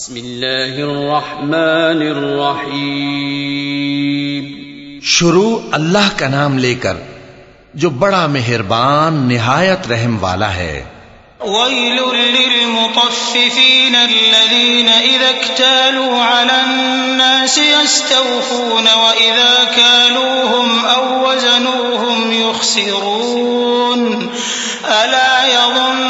بسم الله الرحمن الرحيم شروع اللہ کا نام لے کر جو بڑا مہربان نہایت رحم والا ہے۔ ويل للمطففين الذين إذا اكتالوا على الناس يستوفون وإذا كالوهم أو وزنوهم يخسرون ألا يظن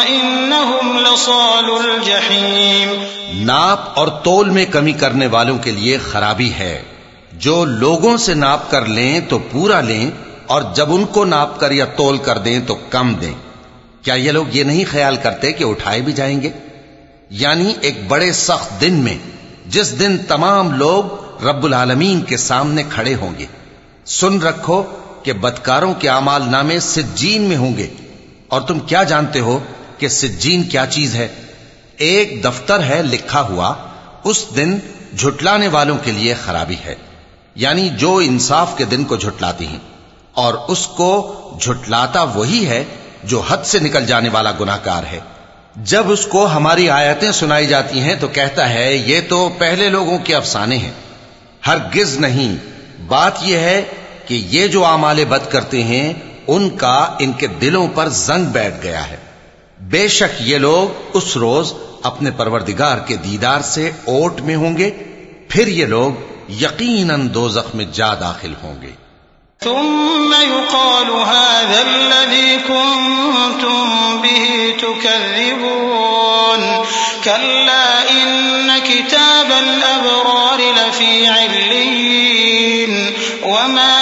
إنهم لصال الجحيم ناپ اور تول میں کمی کرنے والوں کے لیے خرابی ہے۔ جو لوگوں سے ناپ کر لیں تو پورا لیں اور جب ان کو ناپ کر یا تول کر دیں تو کم دیں۔ کیا یہ لوگ یہ نہیں خیال کرتے کہ اٹھائے بھی جائیں گے؟ یعنی ایک بڑے سخت دن میں، جس دن تمام لوگ رب العالمین کے سامنے کھڑے ہوں گے۔ سن رکھو کہ بدکاروں کے اعمال نامے سجین میں ہوں گے۔ اور تم کیا جانتے ہو؟ کہ سجین کیا چیز ہے؟ ایک دفتر ہے لکھا ہوا، اس دن جھٹلانے والوں کے لیے خرابی ہے یعنی جو انصاف کے دن کو جھٹلاتی ہیں، اور اس کو جھٹلاتا وہی ہے جو حد سے نکل جانے والا گناہ کار ہے۔ جب اس کو ہماری آیتیں سنائی جاتی ہیں تو کہتا ہے، یہ تو پہلے لوگوں کے افسانے ہیں۔ ہرگز نہیں۔ بات یہ ہے کہ یہ جو اعمال بد کرتے ہیں، ان کا ان کے دلوں پر زنگ بیٹھ گیا ہے۔ بے شک یہ لوگ اس روز اپنے پروردگار کے دیدار سے اوٹ میں ہوں گے، پھر یہ لوگ یقیناً دو میں جا داخل ہوں گے۔ ثم يقال هذا الذي كنتم به تكذبون، كلا إن كتاب الأبرار لفي عليين، وما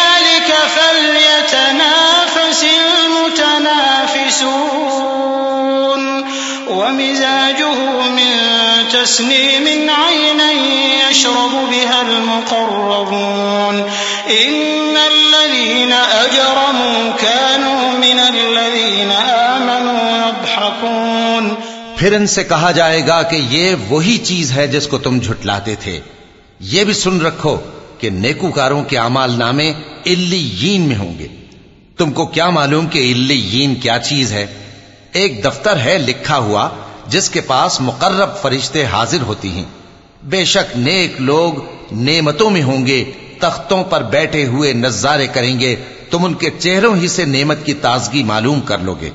ومزاجه من تسنيم عينا يشرب بها المقربون إن الذين أجرموا كانوا من الذين آمنوا يضحكون پھر ان سے کہا جائے گا کہ یہ وہی چیز ہے جس کو تم جھٹلاتے تھے۔ یہ بھی سن رکھو کہ نیکوکاروں کے اعمال نامے علیین میں ہوں گے۔ تم کو کیا معلوم کہ علیین کیا چیز ہے؟ ایک دفتر ہے لکھا ہوا جس کے پاس مقرب فرشتے حاضر ہوتی ہیں۔ بے شک نیک لوگ نعمتوں میں ہوں گے، تختوں پر بیٹھے ہوئے نظارے کریں گے، تم ان کے چہروں ہی سے نعمت کی تازگی معلوم کر لو گے۔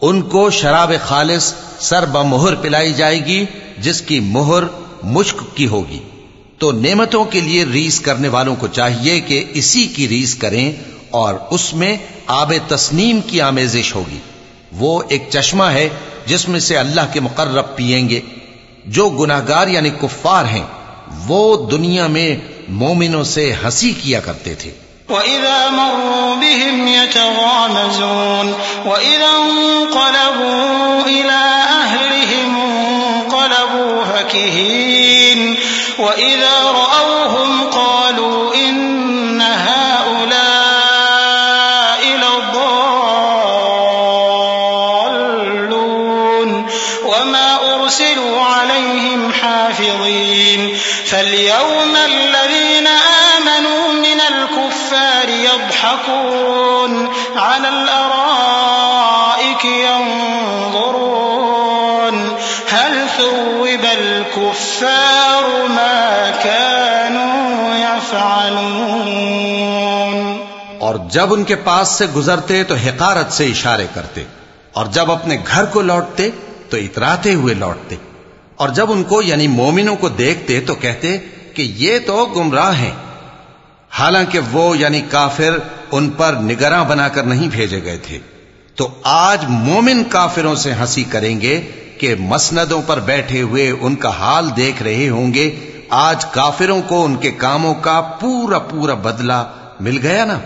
ان کو شراب خالص سر بمہر پلائی جائے گی، جس کی مہر مشک کی ہوگی۔ تو نعمتوں کے لیے ریس کرنے والوں کو چاہیے کہ اسی کی ریس کریں اور اس میں آب تسنیم کی آمیزش ہوگی۔ وہ ایک چشمہ ہے جس میں سے اللہ کے مقرب پیئیں گے۔ جو گناہگار یعنی کفار ہیں، وہ دنیا میں مومنوں سے ہنسی کیا کرتے تھے۔ وَإِذَا مَرُّوا بِهِمْ يَتَغَامَزُونَ، وَإِذَا انقَلَبُوا إِلَىٰ أَهْلِهِمْ انقَلَبُوا فَكِهِينَ وَإِذَا وما أرسلوا عليهم حافظين. فاليوم الذين آمنوا من الكفار يضحكون على الأرائك ينظرون. هل ثوب الكفار ما كانوا يفعلون؟ اور جب ان کے پاس سے گزرتے تو حقارت سے اشارے کرتے اور جب اپنے گھر کو لوٹتے تو اتراتے ہوئے لوٹتے اور جب ان کو یعنی مومنوں کو دیکھتے تو کہتے کہ یہ تو گمراہ ہیں۔ حالانکہ وہ یعنی کافر ان پر نگراں بنا کر نہیں بھیجے گئے تھے۔ تو آج مومن کافروں سے ہنسی کریں گے کہ مسندوں پر بیٹھے ہوئے ان کا حال دیکھ رہے ہوں گے۔ آج کافروں کو ان کے کاموں کا پورا پورا بدلہ مل گیا نا۔